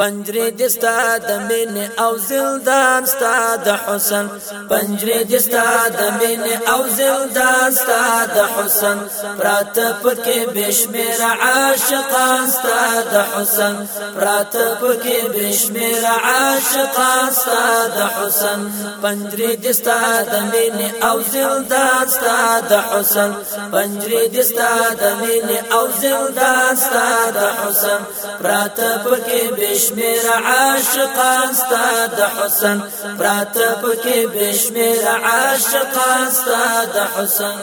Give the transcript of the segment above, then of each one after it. پنجره دستا د مین او زلدان ستا د حسن پنجره دستا د مین او زلدان ستا د حسن پرات پکې بشمیر عاشقان ستا د حسن پرات پکې بشمیر عاشقان ستا د حسن پنجره دستا د مین او زلدان ستا د حسن پنجره دستا د مین او زلدان ستا د حسن پرات پکې بشمیر بشمیر عاشقان ستا د حسن پرات پکې بشمیر عاشقان ستا د حسن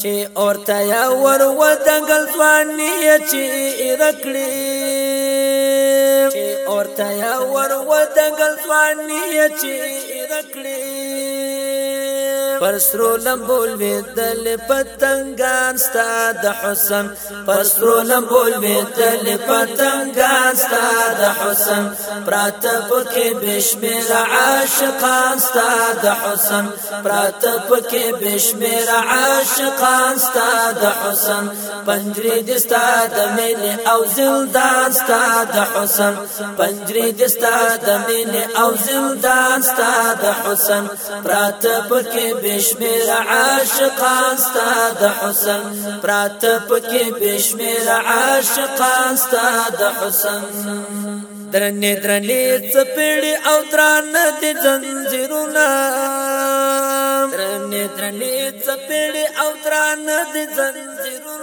چې اورته یا ور ودنګل ځواني چې رکړي چې اورته یا ور ودنګل ځواني چې رکړي پر سرو لمبول ویدل پتنګان ستا د حسن پر سرو لمبول ویدل پتنګان ستا د حسن پرات پکې بشمیر عاشقان ستا د حسن پرات پکې بشمیر عاشقان ستا د حسن پنجري د ستا د مل او زلدان ستا د حسن پنجري د ستا د مل او زلدان ستا د حسن پرات پکې بشمیر عاشقان ستا د حسن پرات پکې بشمیر عاشقان ستا د حسن درنې درنې چپړې او دران دې زنجیرونه درنې درنې چپړې او دران دې زنجیرونه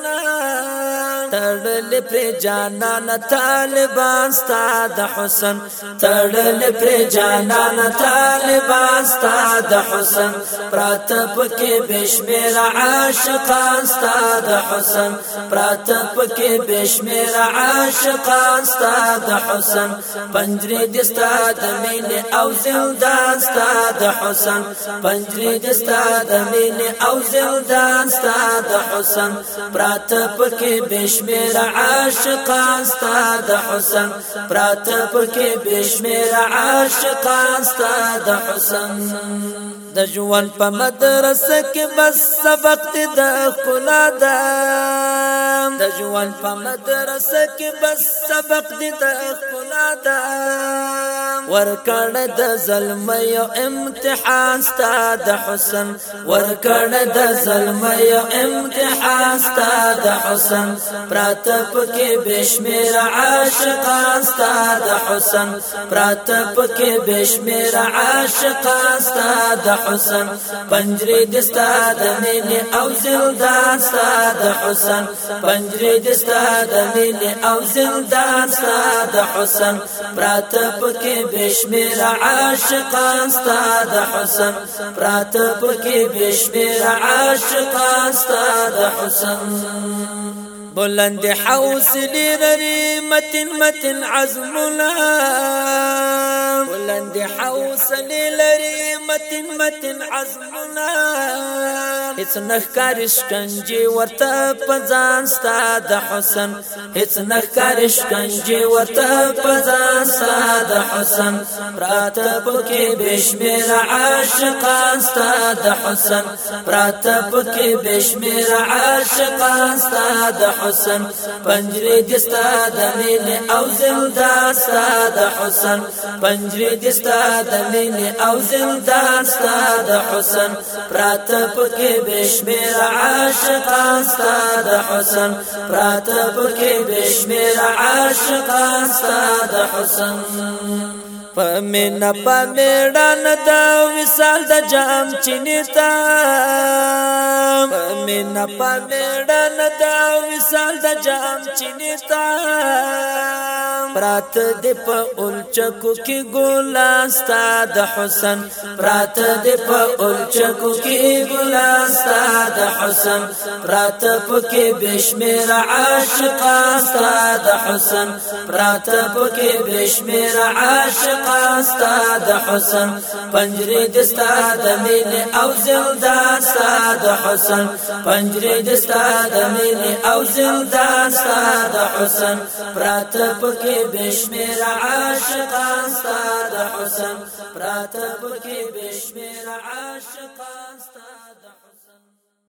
تړل پر جانان طالبان ستا د حسن تړل پر جانان طالبان ستا د حسن پراتپ کې بشمیر عاشقان ستا د حسن پراتپ کې بشمیر عاشقان ستا د حسن پنجره د ستا د مینې او زندان ستا د حسن پنجره د ستا د مینې او زندان ستا د حسن پراتپ کې بشمیر بشمیر عاشقان ستا د حسن پراته پکې بشمیر عاشقان ستا د حسن د ژوند په مدرسه کې بس سبق دې د خلا دا د ژوند په مدرسه کې بس سبق دې د خلا دا ورکړ د ظلم یو امتحان ستا د حسن ورکړ د ظلم یو امتحان ستا د حسن پراتپ کې بشمیر عاشقان ستا د حسن پراتپ کې بشمیر عاشقان ستا د حسن پنجره دستا د مینې او زندان ستا د حسن پنجره دستا د مینې او زندان ستا د حسن پراته پکې بشمیر عاشقان ستا د حسن پراته پکې بشمیر عاشقان ستا د حسن بلند حوس لذري متن متن عزم بلند حوس لذري متن متن عزم عزمنا هیڅ نخکار شکنجه ورته پزان ستا د حسن هیڅ نخکار شکنجه ورته پزان ستا د حسن پراته پکې بشمیر عاشقان ستا د حسن پراته پکې بشمیر عاشقان ستا د حسن پنجره دستا د مینې او زندان ستا د حسن پنجره دستا د مینې او زندان ستا د حسن پراته پکې بشمیر عاشقان ستا د حسن پرات پکې بشمیر عاشقان ستا د حسن پمن پمړن دا وصال د جام چینتا نه پمړه نه دا وسال د جام چینتا پرات د په اولچکو کې ګولا استاد حسن پرات د په اولچکو کې ګولا استاد حسن پرات پکې بشمیر عاشق استاد حسن پرات پکې بشمیر عاشق استاد حسن پنجره د استاد مين او زلدا استاد حسن پنجره پنجرې د ستاد مینې او زندان ستاد حسن پرات پکې بشمیر عاشقان ستاد حسن پرات پکې بشمیر عاشقان ستاد